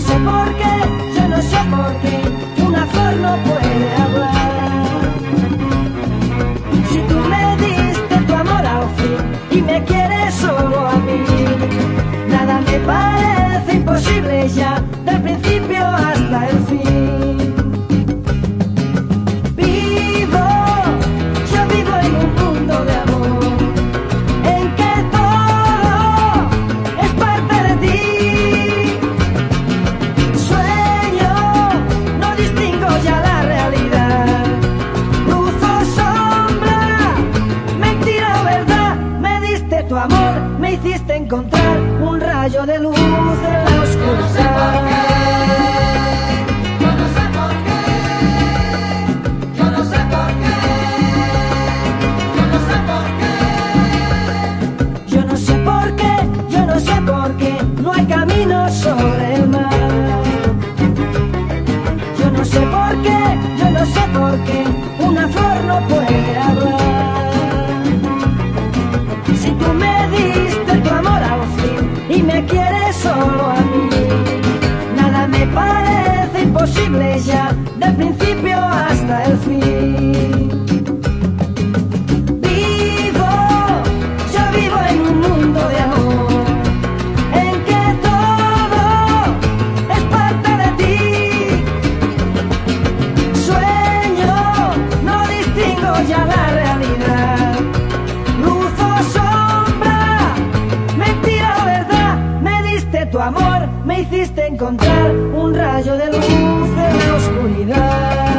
sé por qué, yo no sé por qué una flor no puede hablar. Si tú me diste tu amor al fin y me quieres solo a mí, nada me parece imposible ya, del principio tu amor, me hiciste encontrar un rayo de luz en la oscuridad. Yo no sé por qué, yo no sé por qué no hay camino sobre y me quieres solo a mí, nada me parece imposible ya, del principio hasta el fin. Vivo, yo vivo en un mundo de amor, en que todo es parte de ti. Sueño, no distingo ya la amor, me hiciste encontrar un rayo de luz en la oscuridad.